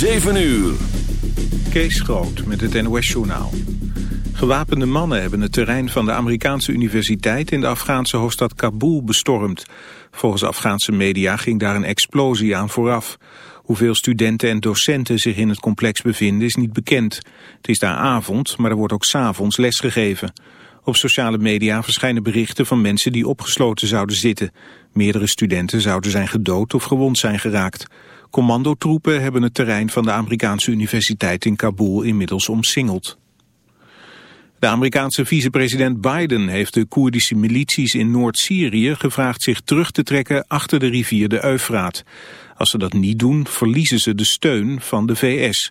7 uur. Kees Groot met het NOS-journaal. Gewapende mannen hebben het terrein van de Amerikaanse universiteit... in de Afghaanse hoofdstad Kabul bestormd. Volgens Afghaanse media ging daar een explosie aan vooraf. Hoeveel studenten en docenten zich in het complex bevinden is niet bekend. Het is daar avond, maar er wordt ook s'avonds lesgegeven. Op sociale media verschijnen berichten van mensen die opgesloten zouden zitten. Meerdere studenten zouden zijn gedood of gewond zijn geraakt. Commandotroepen hebben het terrein van de Amerikaanse universiteit in Kabul inmiddels omsingeld. De Amerikaanse vicepresident Biden heeft de Koerdische milities in Noord-Syrië gevraagd zich terug te trekken achter de rivier de Eufraat. Als ze dat niet doen, verliezen ze de steun van de VS.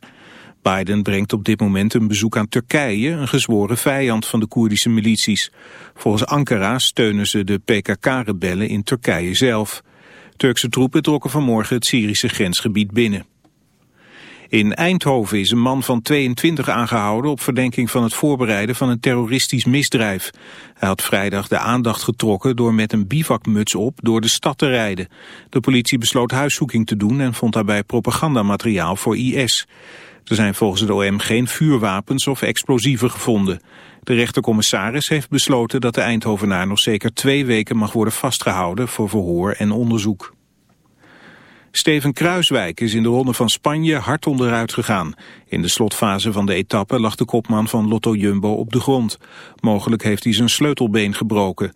Biden brengt op dit moment een bezoek aan Turkije, een gezworen vijand van de Koerdische milities. Volgens Ankara steunen ze de PKK-rebellen in Turkije zelf. Turkse troepen trokken vanmorgen het Syrische grensgebied binnen. In Eindhoven is een man van 22 aangehouden op verdenking van het voorbereiden van een terroristisch misdrijf. Hij had vrijdag de aandacht getrokken door met een bivakmuts op door de stad te rijden. De politie besloot huiszoeking te doen en vond daarbij propagandamateriaal voor IS. Er zijn volgens de OM geen vuurwapens of explosieven gevonden. De rechtercommissaris heeft besloten dat de Eindhovenaar nog zeker twee weken mag worden vastgehouden voor verhoor en onderzoek. Steven Kruiswijk is in de ronde van Spanje hard onderuit gegaan. In de slotfase van de etappe lag de kopman van Lotto Jumbo op de grond. Mogelijk heeft hij zijn sleutelbeen gebroken.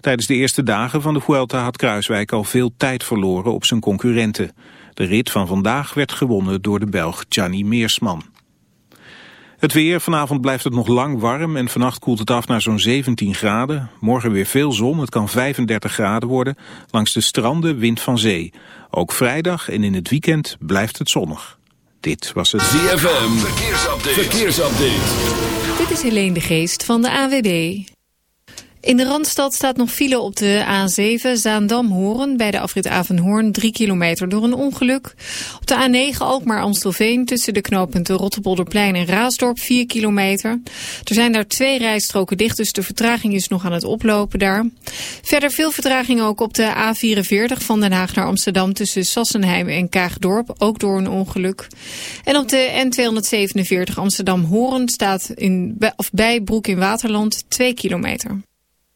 Tijdens de eerste dagen van de Vuelta had Kruiswijk al veel tijd verloren op zijn concurrenten. De rit van vandaag werd gewonnen door de Belg Gianni Meersman. Het weer, vanavond blijft het nog lang warm en vannacht koelt het af naar zo'n 17 graden. Morgen weer veel zon, het kan 35 graden worden. Langs de stranden wind van zee. Ook vrijdag en in het weekend blijft het zonnig. Dit was het ZFM, verkeersupdate. verkeersupdate. Dit is Helene de Geest van de AWB. In de Randstad staat nog file op de A7 Zaandam-Horen... bij de afrit Avenhoorn, 3 kilometer door een ongeluk. Op de A9 Alkmaar-Amstelveen tussen de knooppunten Rotterbolderplein en Raasdorp, 4 kilometer. Er zijn daar twee rijstroken dicht, dus de vertraging is nog aan het oplopen daar. Verder veel vertraging ook op de A44 van Den Haag naar Amsterdam... tussen Sassenheim en Kaagdorp, ook door een ongeluk. En op de N247 Amsterdam-Horen staat in, of bij Broek in Waterland 2 kilometer.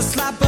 Slap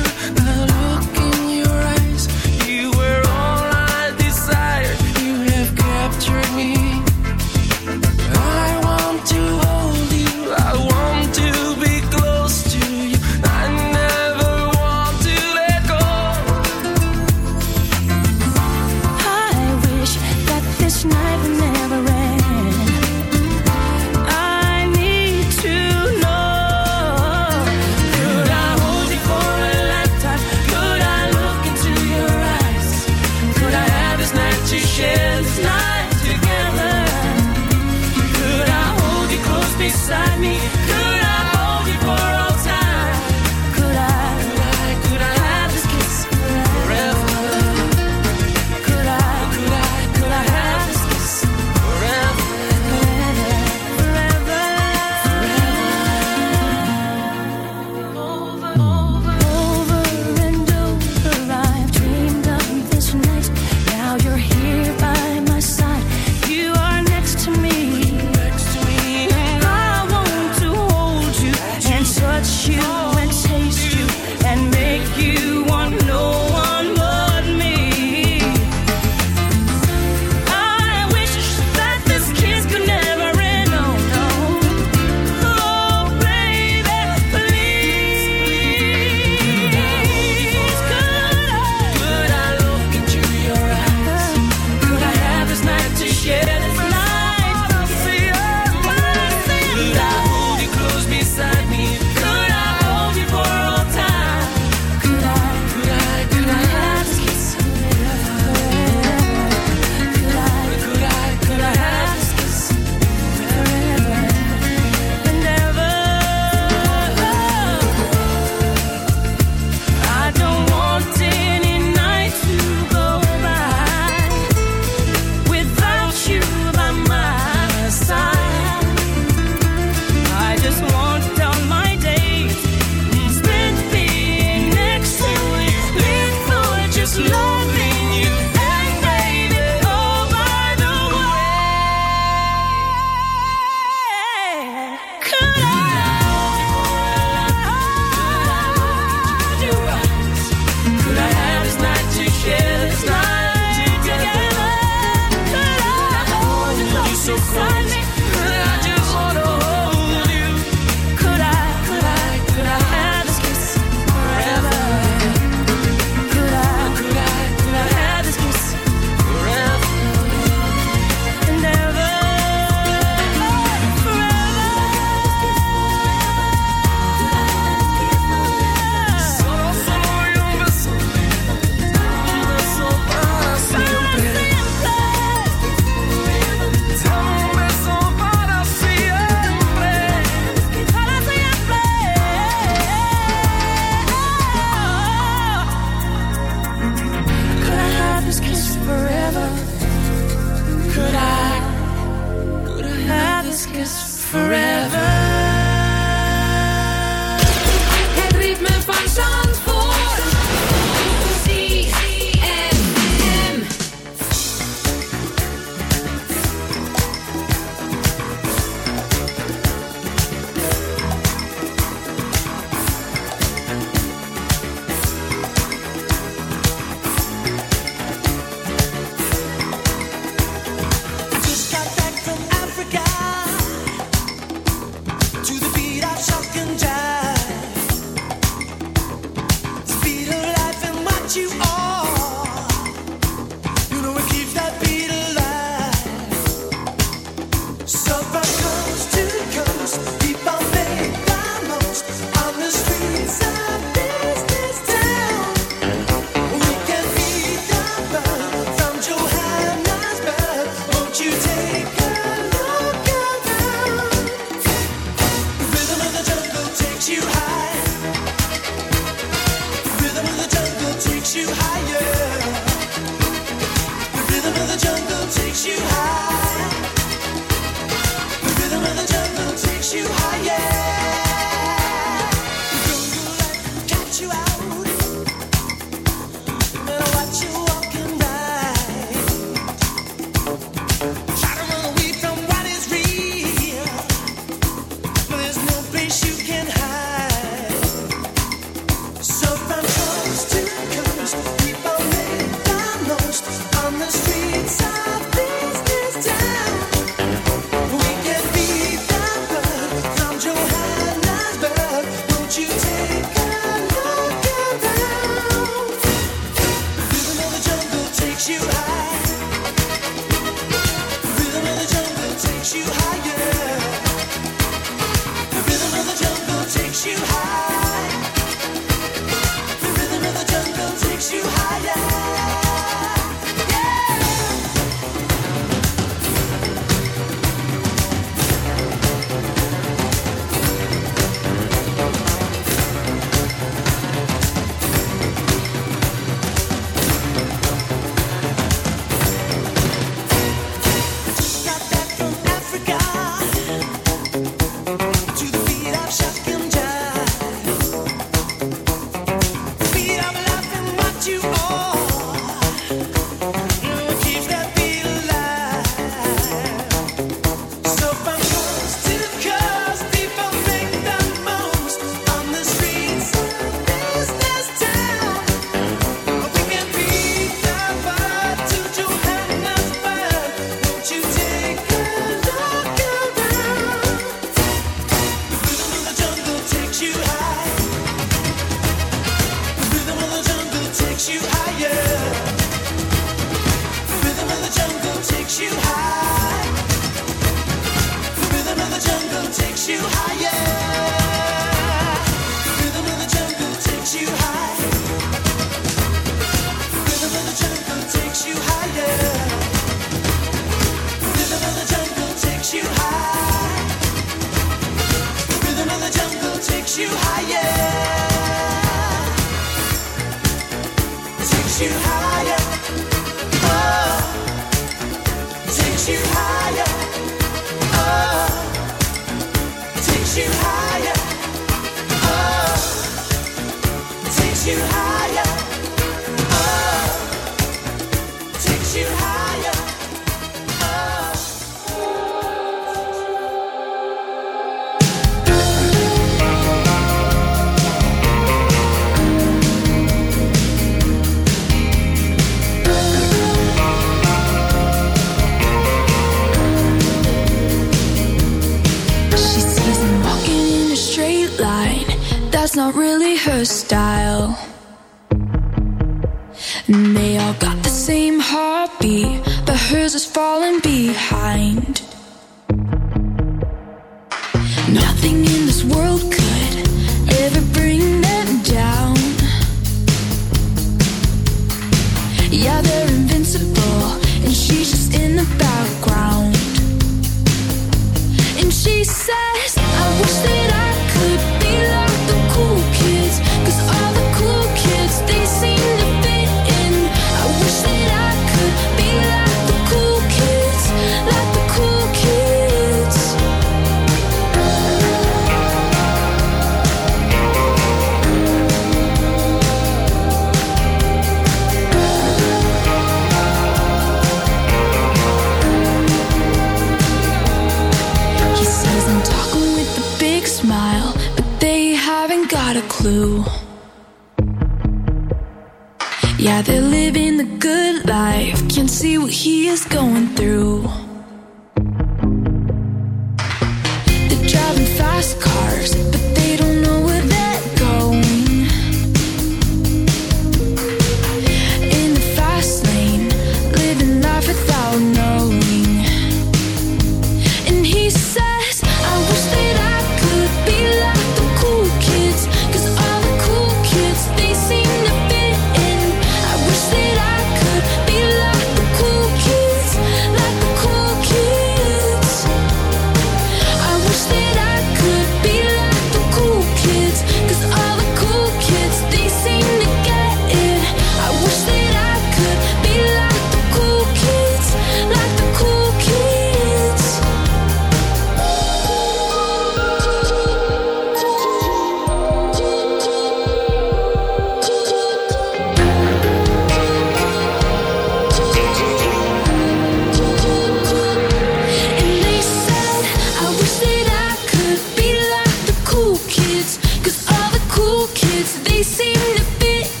They seem to fit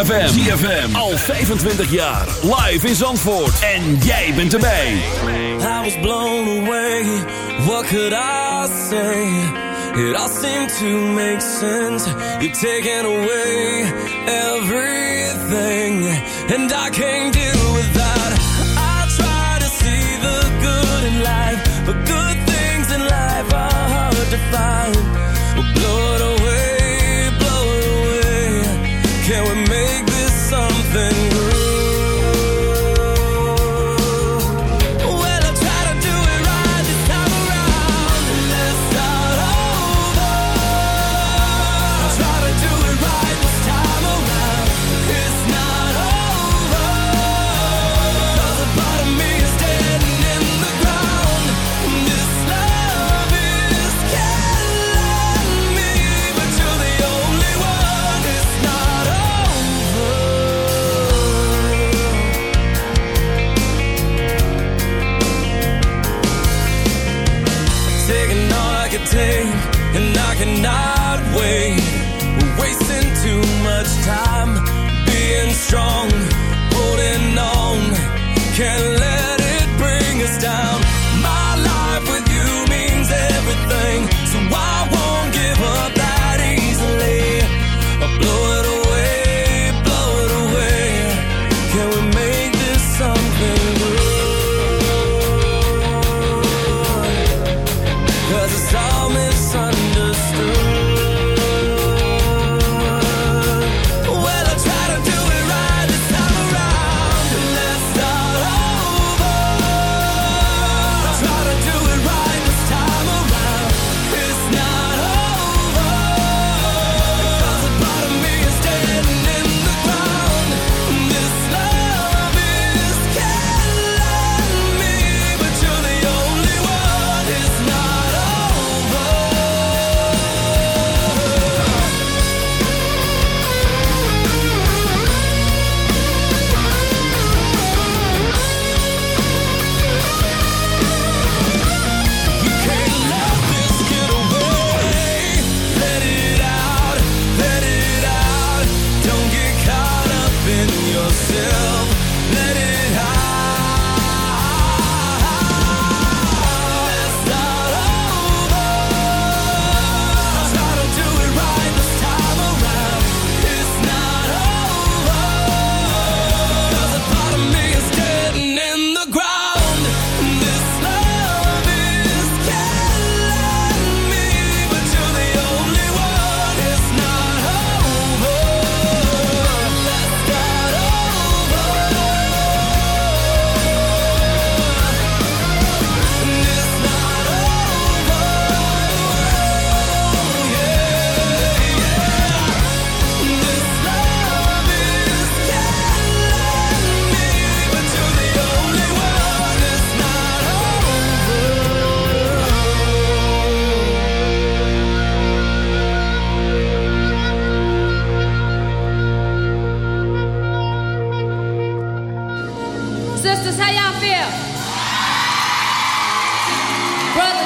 ZFM. ZFM. Al 25 jaar. Live in Zandvoort. En jij bent erbij. I was blown away. What could I say? It all seemed to make sense. You're taking away everything. And I can't deal with that. I try to see the good in life. But good things in life are hard to find. 中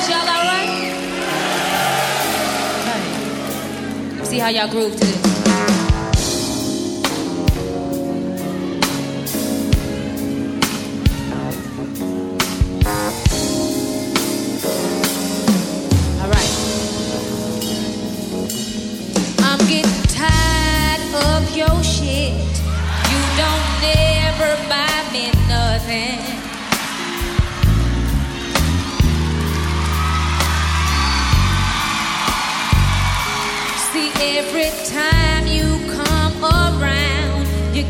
Y'all alright? See how y'all groove to this.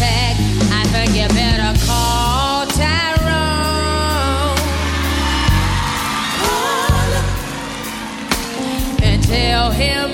I think you better call Tyrone. And tell him.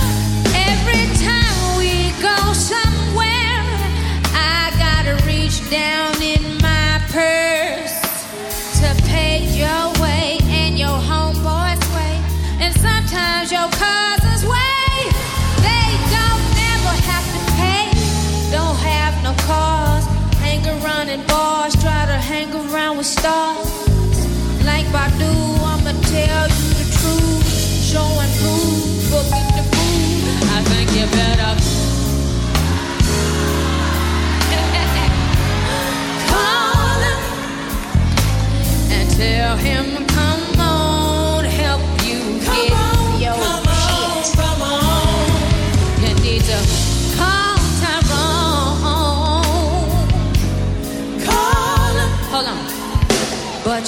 stars like I'ma tell you the truth, the. I think you better. And tell him